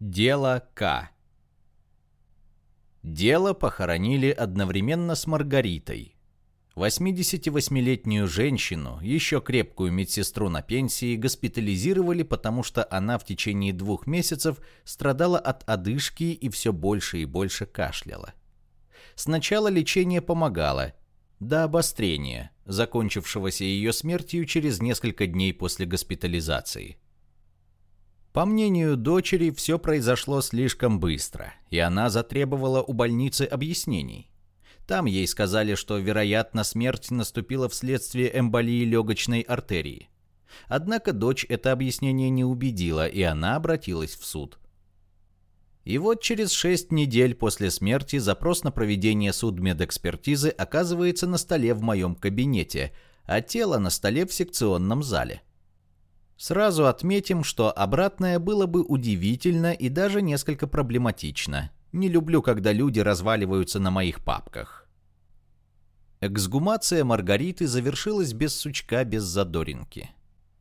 Дело К. Дело похоронили одновременно с Маргаритой. 88-летнюю женщину, еще крепкую медсестру на пенсии, госпитализировали, потому что она в течение двух месяцев страдала от одышки и все больше и больше кашляла. Сначала лечение помогало, до обострения, закончившегося ее смертью через несколько дней после госпитализации. По мнению дочери, все произошло слишком быстро, и она затребовала у больницы объяснений. Там ей сказали, что, вероятно, смерть наступила вследствие эмболии легочной артерии. Однако дочь это объяснение не убедила, и она обратилась в суд. И вот через шесть недель после смерти запрос на проведение судмедэкспертизы оказывается на столе в моем кабинете, а тело на столе в секционном зале. Сразу отметим, что обратное было бы удивительно и даже несколько проблематично. Не люблю, когда люди разваливаются на моих папках. Эксгумация Маргариты завершилась без сучка, без задоринки.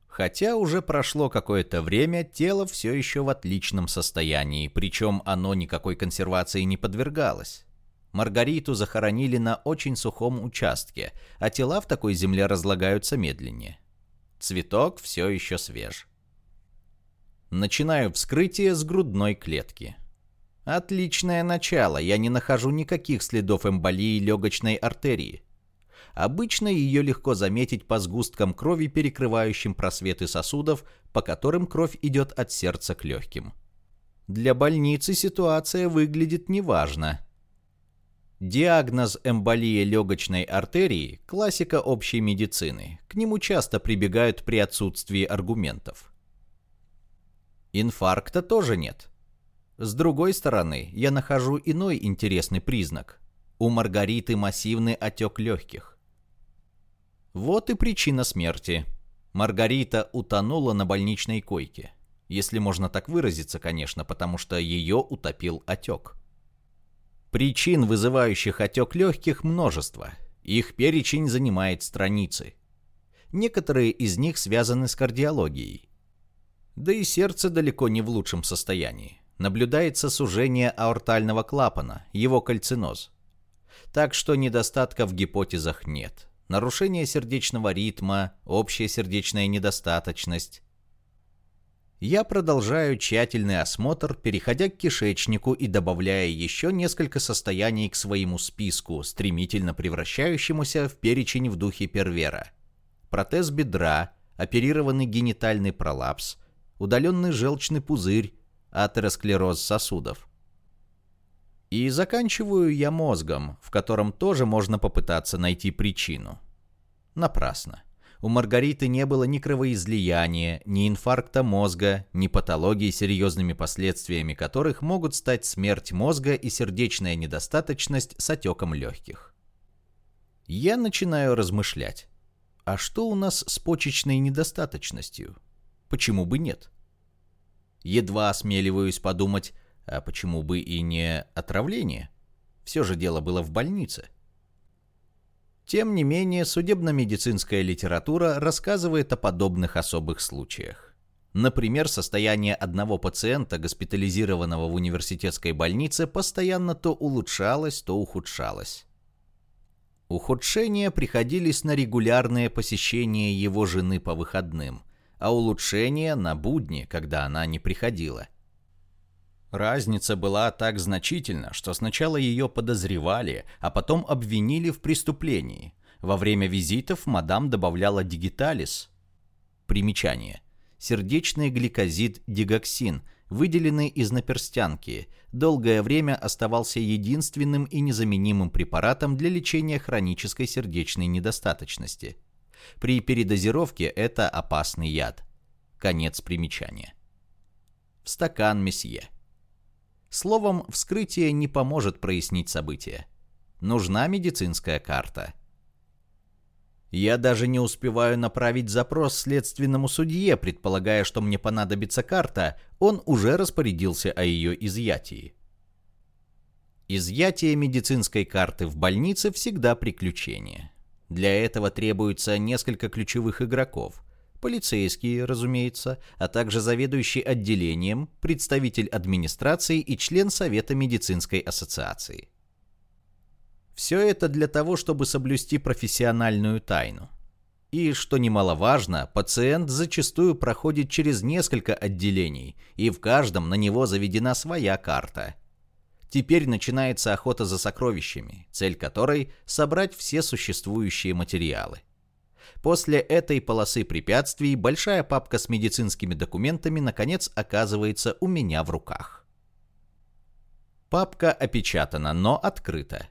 Хотя уже прошло какое-то время, тело все еще в отличном состоянии, причем оно никакой консервации не подвергалось. Маргариту захоронили на очень сухом участке, а тела в такой земле разлагаются медленнее. Цветок все еще свеж. Начинаю вскрытие с грудной клетки. Отличное начало, я не нахожу никаких следов эмболии легочной артерии. Обычно ее легко заметить по сгусткам крови, перекрывающим просветы сосудов, по которым кровь идет от сердца к легким. Для больницы ситуация выглядит неважно. Диагноз эмболия легочной артерии – классика общей медицины. К нему часто прибегают при отсутствии аргументов. Инфаркта тоже нет. С другой стороны, я нахожу иной интересный признак. У Маргариты массивный отек легких. Вот и причина смерти. Маргарита утонула на больничной койке. Если можно так выразиться, конечно, потому что ее утопил отек. Причин, вызывающих отек легких, множество. Их перечень занимает страницы. Некоторые из них связаны с кардиологией. Да и сердце далеко не в лучшем состоянии. Наблюдается сужение аортального клапана, его кальциноз. Так что недостатков в гипотезах нет. Нарушение сердечного ритма, общая сердечная недостаточность, я продолжаю тщательный осмотр, переходя к кишечнику и добавляя еще несколько состояний к своему списку, стремительно превращающемуся в перечень в духе первера. Протез бедра, оперированный генитальный пролапс, удаленный желчный пузырь, атеросклероз сосудов. И заканчиваю я мозгом, в котором тоже можно попытаться найти причину. Напрасно. У Маргариты не было ни кровоизлияния, ни инфаркта мозга, ни патологии, серьезными последствиями которых могут стать смерть мозга и сердечная недостаточность с отеком легких. Я начинаю размышлять. А что у нас с почечной недостаточностью? Почему бы нет? Едва осмеливаюсь подумать, а почему бы и не отравление? Все же дело было в больнице. Тем не менее, судебно-медицинская литература рассказывает о подобных особых случаях. Например, состояние одного пациента, госпитализированного в университетской больнице, постоянно то улучшалось, то ухудшалось. Ухудшения приходились на регулярное посещение его жены по выходным, а улучшения на будни, когда она не приходила – Разница была так значительна, что сначала ее подозревали, а потом обвинили в преступлении. Во время визитов мадам добавляла дигиталис. Примечание. Сердечный гликозид дигоксин, выделенный из наперстянки, долгое время оставался единственным и незаменимым препаратом для лечения хронической сердечной недостаточности. При передозировке это опасный яд. Конец примечания. В стакан месье. Словом, вскрытие не поможет прояснить события. Нужна медицинская карта. Я даже не успеваю направить запрос следственному судье, предполагая, что мне понадобится карта, он уже распорядился о ее изъятии. Изъятие медицинской карты в больнице всегда приключение. Для этого требуется несколько ключевых игроков. Полицейские, разумеется, а также заведующий отделением, представитель администрации и член Совета медицинской ассоциации. Все это для того, чтобы соблюсти профессиональную тайну. И, что немаловажно, пациент зачастую проходит через несколько отделений, и в каждом на него заведена своя карта. Теперь начинается охота за сокровищами, цель которой – собрать все существующие материалы. После этой полосы препятствий большая папка с медицинскими документами наконец оказывается у меня в руках. Папка опечатана, но открыта.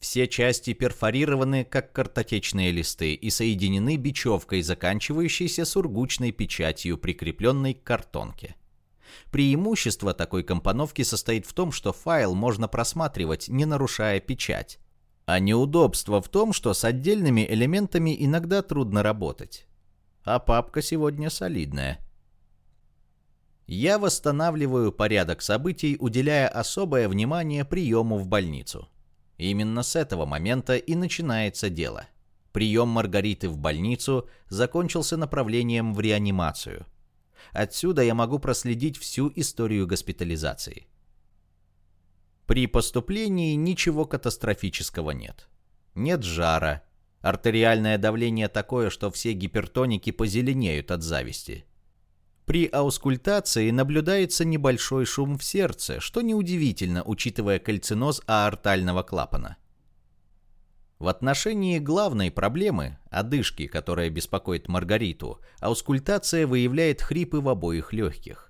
Все части перфорированы, как картотечные листы, и соединены бечевкой, заканчивающейся сургучной печатью, прикрепленной к картонке. Преимущество такой компоновки состоит в том, что файл можно просматривать, не нарушая печать. А неудобство в том, что с отдельными элементами иногда трудно работать. А папка сегодня солидная. Я восстанавливаю порядок событий, уделяя особое внимание приему в больницу. Именно с этого момента и начинается дело. Прием Маргариты в больницу закончился направлением в реанимацию. Отсюда я могу проследить всю историю госпитализации. При поступлении ничего катастрофического нет. Нет жара. Артериальное давление такое, что все гипертоники позеленеют от зависти. При аускультации наблюдается небольшой шум в сердце, что неудивительно, учитывая кальциноз аортального клапана. В отношении главной проблемы, одышки, которая беспокоит Маргариту, аускультация выявляет хрипы в обоих легких.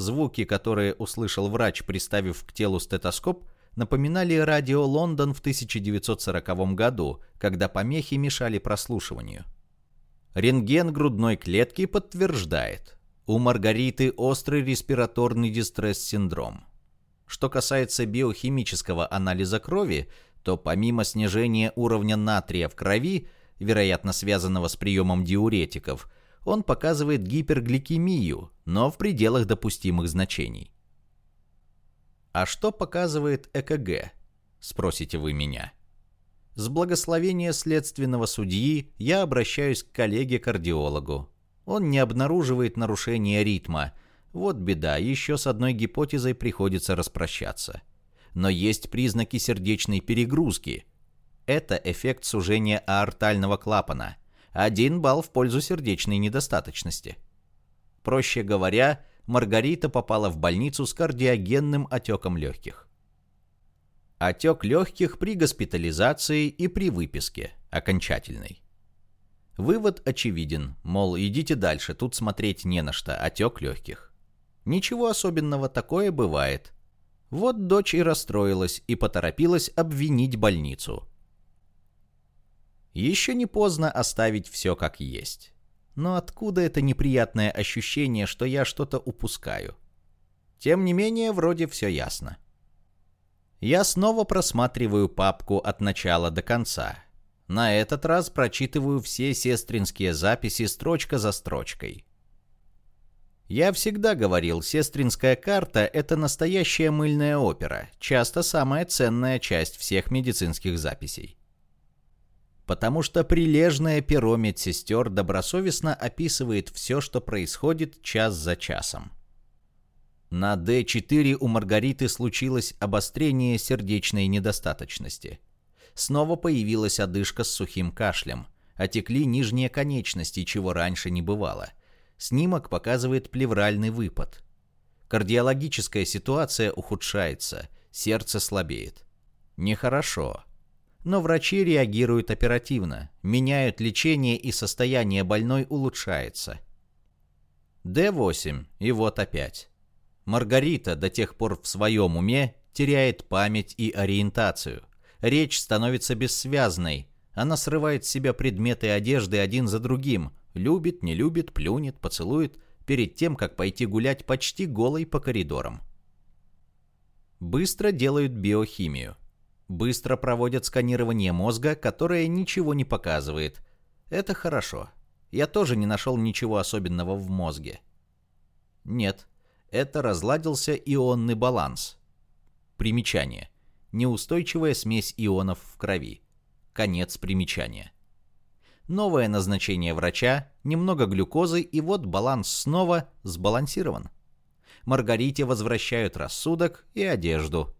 Звуки, которые услышал врач, приставив к телу стетоскоп, напоминали радио Лондон в 1940 году, когда помехи мешали прослушиванию. Рентген грудной клетки подтверждает – у Маргариты острый респираторный дистресс-синдром. Что касается биохимического анализа крови, то помимо снижения уровня натрия в крови, вероятно связанного с приемом диуретиков, он показывает гипергликемию, но в пределах допустимых значений. А что показывает ЭКГ? Спросите вы меня. С благословения следственного судьи я обращаюсь к коллеге-кардиологу, он не обнаруживает нарушения ритма. Вот беда, еще с одной гипотезой приходится распрощаться. Но есть признаки сердечной перегрузки. Это эффект сужения аортального клапана. Один балл в пользу сердечной недостаточности. Проще говоря, Маргарита попала в больницу с кардиогенным отеком легких. Отек легких при госпитализации и при выписке, окончательной. Вывод очевиден, мол, идите дальше, тут смотреть не на что, отек легких. Ничего особенного, такое бывает. Вот дочь и расстроилась и поторопилась обвинить больницу. Еще не поздно оставить все как есть. Но откуда это неприятное ощущение, что я что-то упускаю? Тем не менее, вроде все ясно. Я снова просматриваю папку от начала до конца – на этот раз прочитываю все сестринские записи строчка за строчкой. Я всегда говорил, сестринская карта – это настоящая мыльная опера, часто самая ценная часть всех медицинских записей. Потому что прилежное перо медсестер добросовестно описывает все, что происходит час за часом. На D4 у Маргариты случилось обострение сердечной недостаточности – Снова появилась одышка с сухим кашлем. Отекли нижние конечности, чего раньше не бывало. Снимок показывает плевральный выпад. Кардиологическая ситуация ухудшается, сердце слабеет. Нехорошо. Но врачи реагируют оперативно, меняют лечение и состояние больной улучшается. Д8, и вот опять. Маргарита до тех пор в своем уме теряет память и ориентацию. Речь становится бессвязной. Она срывает с себя предметы одежды один за другим. Любит, не любит, плюнет, поцелует, перед тем, как пойти гулять почти голой по коридорам. Быстро делают биохимию. Быстро проводят сканирование мозга, которое ничего не показывает. Это хорошо. Я тоже не нашел ничего особенного в мозге. Нет, это разладился ионный баланс. Примечание неустойчивая смесь ионов в крови. Конец примечания. Новое назначение врача, немного глюкозы, и вот баланс снова сбалансирован. Маргарите возвращают рассудок и одежду.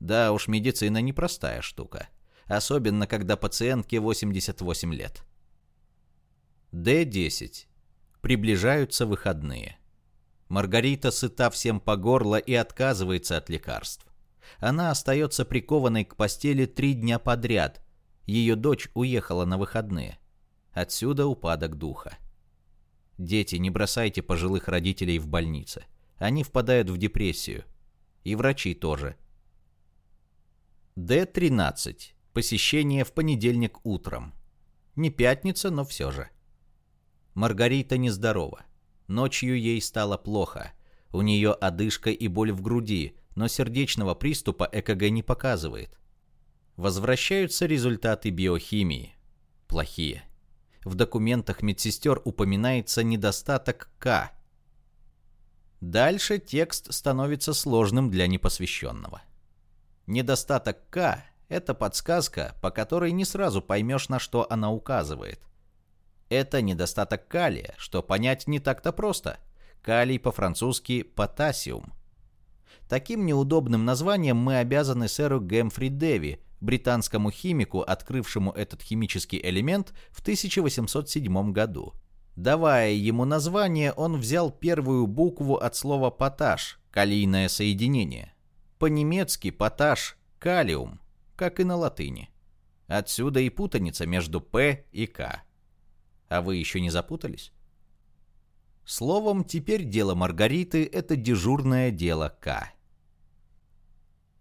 Да уж, медицина непростая штука. Особенно, когда пациентке 88 лет. Д-10. Приближаются выходные. Маргарита сыта всем по горло и отказывается от лекарств. Она остается прикованной к постели три дня подряд. Ее дочь уехала на выходные. Отсюда упадок духа. Дети, не бросайте пожилых родителей в больнице. Они впадают в депрессию. И врачи тоже. Д-13. Посещение в понедельник утром. Не пятница, но все же. Маргарита нездорова. Ночью ей стало плохо. У нее одышка и боль в груди, но сердечного приступа ЭКГ не показывает. Возвращаются результаты биохимии. Плохие. В документах медсестер упоминается недостаток К. Дальше текст становится сложным для непосвященного. Недостаток К – это подсказка, по которой не сразу поймешь, на что она указывает. Это недостаток калия, что понять не так-то просто. Калий по-французски «потасиум». Таким неудобным названием мы обязаны сэру Гэмфри Деви, британскому химику, открывшему этот химический элемент в 1807 году. Давая ему название, он взял первую букву от слова «поташ» – калийное соединение. По-немецки «поташ» – калиум, как и на латыни. Отсюда и путаница между «п» и «к». А вы еще не запутались? Словом, теперь дело Маргариты – это дежурное дело К.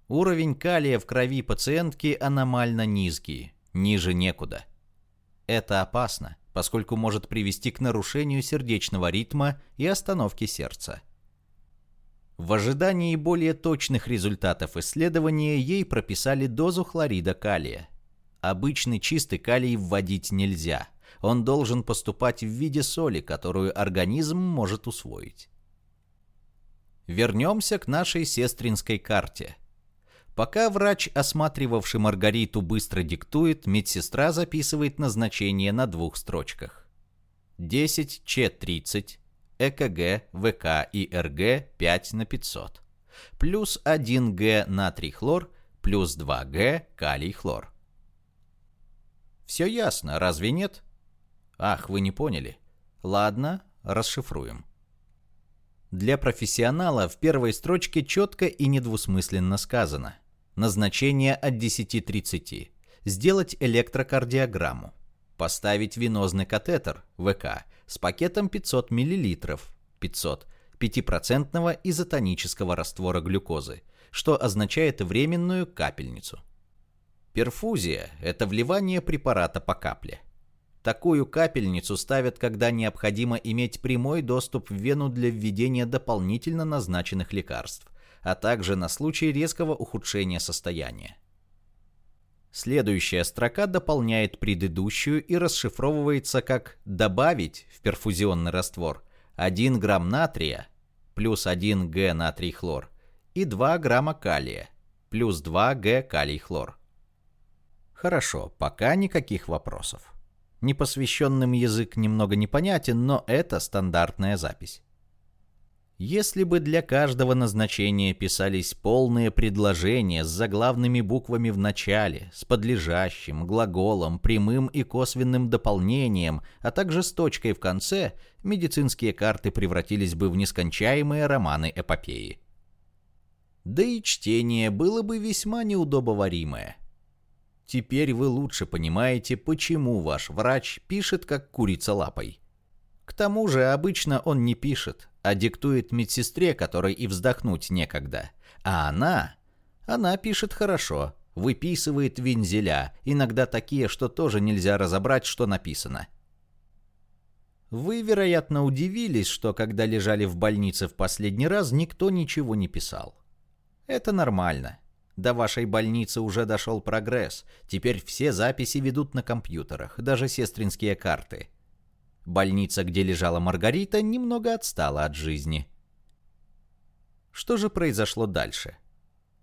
Уровень калия в крови пациентки аномально низкий, ниже некуда. Это опасно, поскольку может привести к нарушению сердечного ритма и остановке сердца. В ожидании более точных результатов исследования ей прописали дозу хлорида калия. Обычный чистый калий вводить нельзя – он должен поступать в виде соли, которую организм может усвоить. Вернемся к нашей сестринской карте. Пока врач, осматривавший Маргариту, быстро диктует, медсестра записывает назначение на двух строчках. 10Ч30, ЭКГ, ВК и РГ 5 на 500. Плюс 1Г натрий хлор, плюс 2Г калий хлор. Все ясно, разве нет? Ах, вы не поняли. Ладно, расшифруем. Для профессионала в первой строчке четко и недвусмысленно сказано. Назначение от 10.30. Сделать электрокардиограмму. Поставить венозный катетер, ВК, с пакетом 500 мл, 500, 5% изотонического раствора глюкозы, что означает временную капельницу. Перфузия – это вливание препарата по капле. Такую капельницу ставят, когда необходимо иметь прямой доступ в вену для введения дополнительно назначенных лекарств, а также на случай резкого ухудшения состояния. Следующая строка дополняет предыдущую и расшифровывается как «добавить в перфузионный раствор 1 грамм натрия плюс 1 Г натрий хлор и 2 грамма калия плюс 2 Г калий хлор». Хорошо, пока никаких вопросов. Непосвященным язык немного непонятен, но это стандартная запись. Если бы для каждого назначения писались полные предложения с заглавными буквами в начале, с подлежащим, глаголом, прямым и косвенным дополнением, а также с точкой в конце, медицинские карты превратились бы в нескончаемые романы-эпопеи. Да и чтение было бы весьма неудобоваримое. Теперь вы лучше понимаете, почему ваш врач пишет как курица лапой. Тому же обычно он не пишет, а диктует медсестре, которой и вздохнуть некогда. А она... Она пишет хорошо, выписывает вензеля, иногда такие, что тоже нельзя разобрать, что написано. Вы, вероятно, удивились, что когда лежали в больнице в последний раз, никто ничего не писал. Это нормально. До вашей больницы уже дошел прогресс. Теперь все записи ведут на компьютерах, даже сестринские карты. Больница, где лежала Маргарита, немного отстала от жизни. Что же произошло дальше?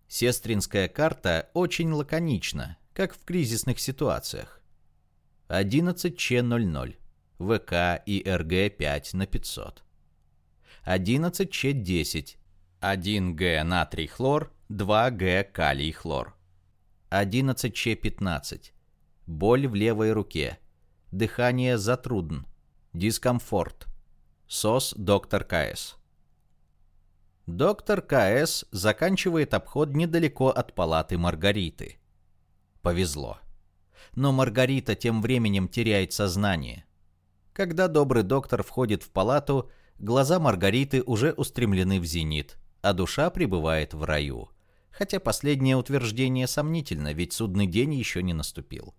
Сестринская карта очень лаконична, как в кризисных ситуациях. 11Ч00, ВК и РГ5 на 500. 11Ч10, 1Г натрий хлор, 2Г калий хлор. 11Ч15, боль в левой руке, дыхание затрудн, дискомфорт. СОС доктор КС. Доктор КС заканчивает обход недалеко от палаты Маргариты. Повезло. Но Маргарита тем временем теряет сознание. Когда добрый доктор входит в палату, глаза Маргариты уже устремлены в зенит, а душа пребывает в раю. Хотя последнее утверждение сомнительно, ведь судный день еще не наступил.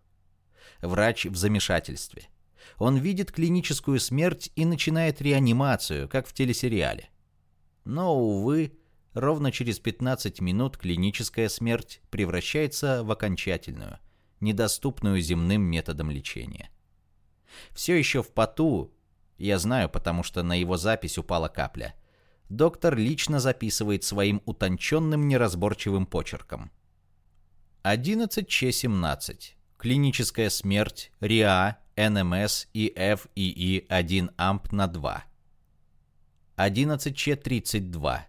Врач в замешательстве. Он видит клиническую смерть и начинает реанимацию, как в телесериале. Но, увы, ровно через 15 минут клиническая смерть превращается в окончательную, недоступную земным методом лечения. Все еще в поту, я знаю, потому что на его запись упала капля, доктор лично записывает своим утонченным неразборчивым почерком. 11Ч17. Клиническая смерть, РИА, НМС и FII1 амп на 2. 11Ч32.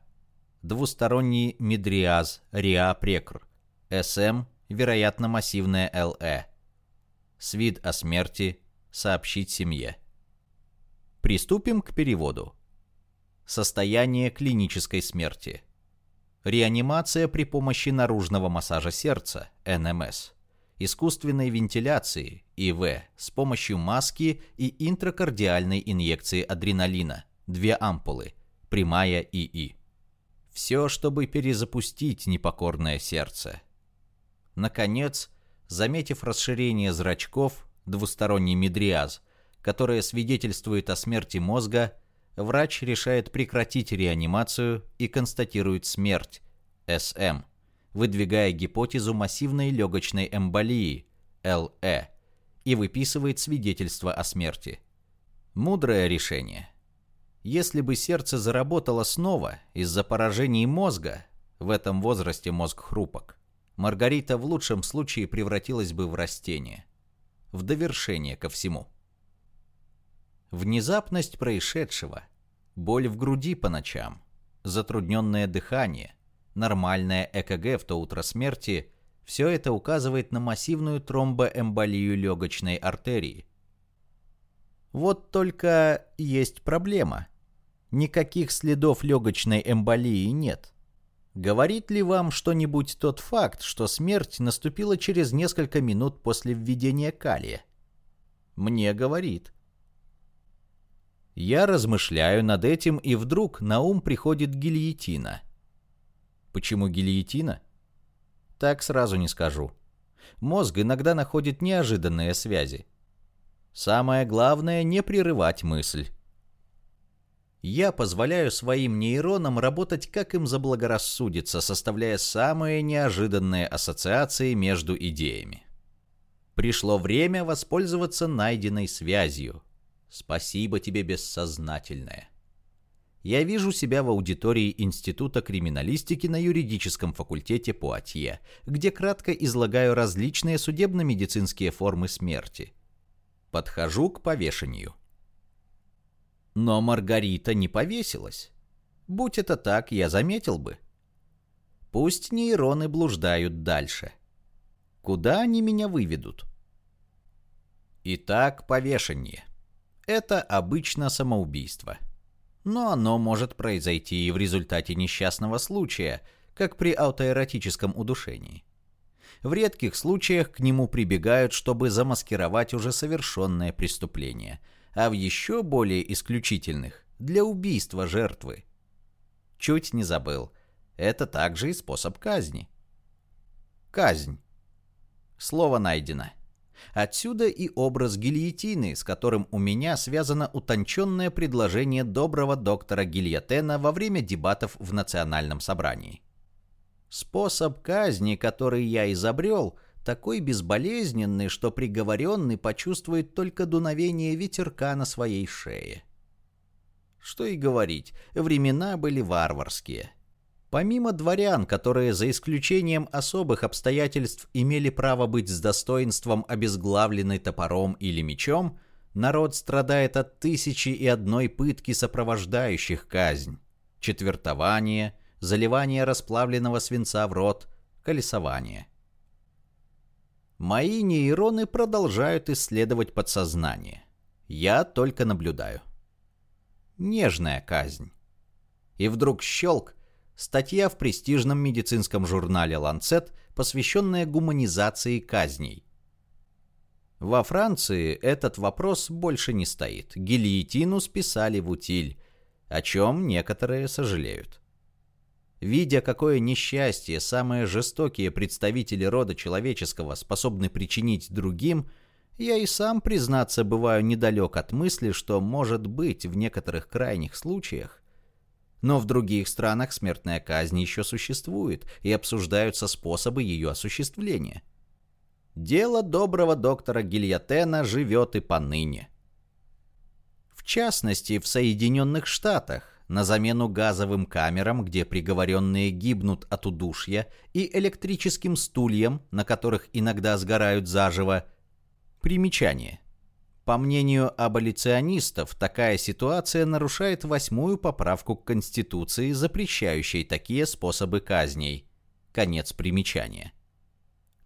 Двусторонний медриаз, РИА-прекр. СМ, вероятно, массивная ЛЭ. Свид о смерти, сообщить семье. Приступим к переводу. Состояние клинической смерти. Реанимация при помощи наружного массажа сердца, НМС искусственной вентиляции, ИВ, с помощью маски и интракардиальной инъекции адреналина, две ампулы, прямая ИИ. Все, чтобы перезапустить непокорное сердце. Наконец, заметив расширение зрачков, двусторонний медриаз, которое свидетельствует о смерти мозга, врач решает прекратить реанимацию и констатирует смерть, СМ, выдвигая гипотезу массивной легочной эмболии, ЛЭ, и выписывает свидетельство о смерти. Мудрое решение. Если бы сердце заработало снова из-за поражений мозга, в этом возрасте мозг хрупок, Маргарита в лучшем случае превратилась бы в растение. В довершение ко всему. Внезапность происшедшего, боль в груди по ночам, затрудненное дыхание, нормальное ЭКГ в то утро смерти, все это указывает на массивную тромбоэмболию легочной артерии. Вот только есть проблема. Никаких следов легочной эмболии нет. Говорит ли вам что-нибудь тот факт, что смерть наступила через несколько минут после введения калия? Мне говорит. Я размышляю над этим, и вдруг на ум приходит гильотина – Почему гильотина? Так сразу не скажу. Мозг иногда находит неожиданные связи. Самое главное не прерывать мысль. Я позволяю своим нейронам работать как им заблагорассудится, составляя самые неожиданные ассоциации между идеями. Пришло время воспользоваться найденной связью. Спасибо тебе, бессознательное я вижу себя в аудитории Института криминалистики на юридическом факультете Пуатье, где кратко излагаю различные судебно-медицинские формы смерти. Подхожу к повешению. Но Маргарита не повесилась. Будь это так, я заметил бы. Пусть нейроны блуждают дальше. Куда они меня выведут? Итак, повешение. Это обычно самоубийство но оно может произойти и в результате несчастного случая, как при аутоэротическом удушении. В редких случаях к нему прибегают, чтобы замаскировать уже совершенное преступление, а в еще более исключительных – для убийства жертвы. Чуть не забыл. Это также и способ казни. Казнь. Слово найдено. Отсюда и образ гильотины, с которым у меня связано утонченное предложение доброго доктора Гильотена во время дебатов в национальном собрании. Способ казни, который я изобрел, такой безболезненный, что приговоренный почувствует только дуновение ветерка на своей шее. Что и говорить, времена были варварские. Помимо дворян, которые за исключением особых обстоятельств имели право быть с достоинством обезглавлены топором или мечом, народ страдает от тысячи и одной пытки сопровождающих казнь. Четвертование, заливание расплавленного свинца в рот, колесование. Мои нейроны продолжают исследовать подсознание. Я только наблюдаю. Нежная казнь. И вдруг щелк, статья в престижном медицинском журнале «Ланцет», посвященная гуманизации казней. Во Франции этот вопрос больше не стоит. Гильотину списали в утиль, о чем некоторые сожалеют. Видя, какое несчастье самые жестокие представители рода человеческого способны причинить другим, я и сам, признаться, бываю недалек от мысли, что, может быть, в некоторых крайних случаях. Но в других странах смертная казнь еще существует, и обсуждаются способы ее осуществления. Дело доброго доктора Гильотена живет и поныне. В частности, в Соединенных Штатах, на замену газовым камерам, где приговоренные гибнут от удушья, и электрическим стульям, на которых иногда сгорают заживо. Примечание. По мнению аболиционистов, такая ситуация нарушает восьмую поправку к Конституции, запрещающей такие способы казней. Конец примечания.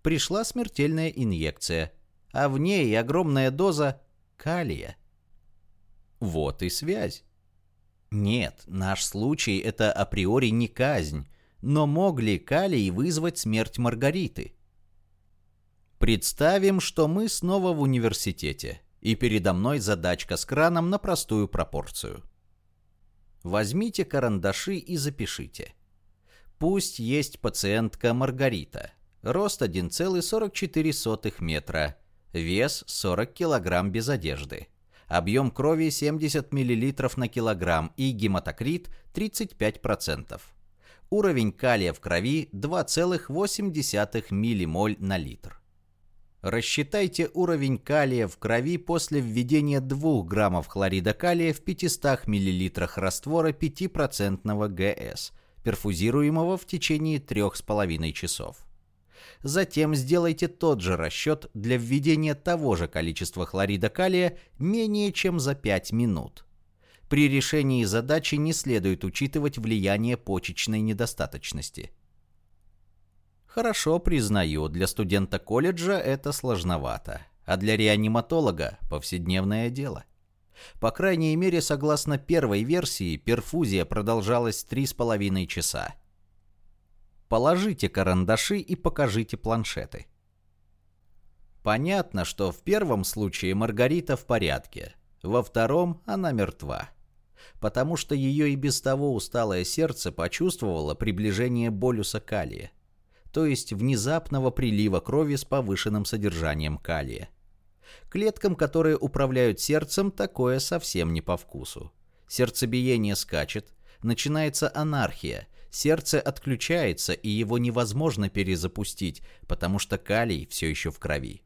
Пришла смертельная инъекция, а в ней огромная доза калия. Вот и связь. Нет, наш случай – это априори не казнь, но мог ли Калий вызвать смерть Маргариты? Представим, что мы снова в университете, и передо мной задачка с краном на простую пропорцию. Возьмите карандаши и запишите. Пусть есть пациентка Маргарита. Рост 1,44 метра. Вес 40 килограмм без одежды объем крови 70 мл на килограмм и гематокрит 35%. Уровень калия в крови 2,8 ммоль на литр. Рассчитайте уровень калия в крови после введения 2 граммов хлорида калия в 500 мл раствора 5% ГС, перфузируемого в течение 3,5 часов. Затем сделайте тот же расчет для введения того же количества хлорида калия менее чем за 5 минут. При решении задачи не следует учитывать влияние почечной недостаточности. Хорошо, признаю, для студента колледжа это сложновато, а для реаниматолога – повседневное дело. По крайней мере, согласно первой версии, перфузия продолжалась 3,5 часа. Положите карандаши и покажите планшеты. Понятно, что в первом случае Маргарита в порядке, во втором она мертва. Потому что ее и без того усталое сердце почувствовало приближение болюса калия, то есть внезапного прилива крови с повышенным содержанием калия. Клеткам, которые управляют сердцем, такое совсем не по вкусу. Сердцебиение скачет, начинается анархия, сердце отключается и его невозможно перезапустить, потому что калий все еще в крови.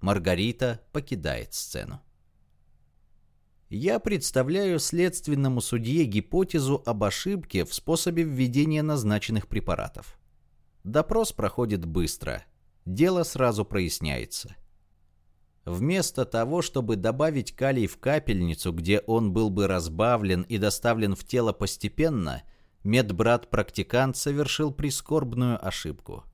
Маргарита покидает сцену. Я представляю следственному судье гипотезу об ошибке в способе введения назначенных препаратов. Допрос проходит быстро. Дело сразу проясняется. Вместо того, чтобы добавить калий в капельницу, где он был бы разбавлен и доставлен в тело постепенно – медбрат-практикант совершил прискорбную ошибку.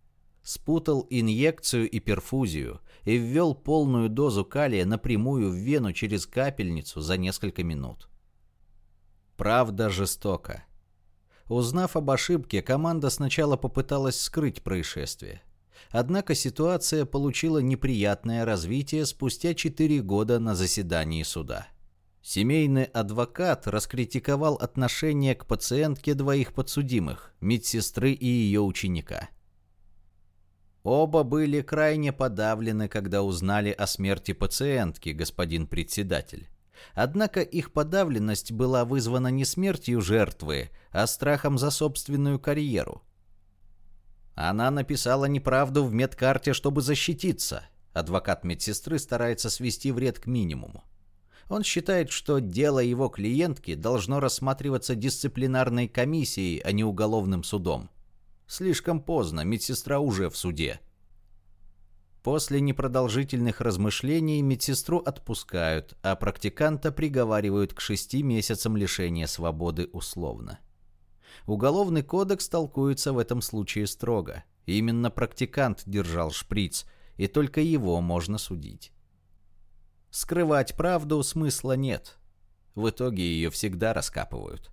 Спутал инъекцию и перфузию и ввел полную дозу калия напрямую в вену через капельницу за несколько минут. Правда жестока. Узнав об ошибке, команда сначала попыталась скрыть происшествие. Однако ситуация получила неприятное развитие спустя 4 года на заседании суда. Семейный адвокат раскритиковал отношение к пациентке двоих подсудимых, медсестры и ее ученика. Оба были крайне подавлены, когда узнали о смерти пациентки, господин председатель. Однако их подавленность была вызвана не смертью жертвы, а страхом за собственную карьеру. Она написала неправду в медкарте, чтобы защититься. Адвокат медсестры старается свести вред к минимуму. Он считает, что дело его клиентки должно рассматриваться дисциплинарной комиссией, а не уголовным судом. Слишком поздно, медсестра уже в суде. После непродолжительных размышлений медсестру отпускают, а практиканта приговаривают к шести месяцам лишения свободы условно. Уголовный кодекс толкуется в этом случае строго. Именно практикант держал шприц, и только его можно судить. Скрывать правду смысла нет. В итоге ее всегда раскапывают.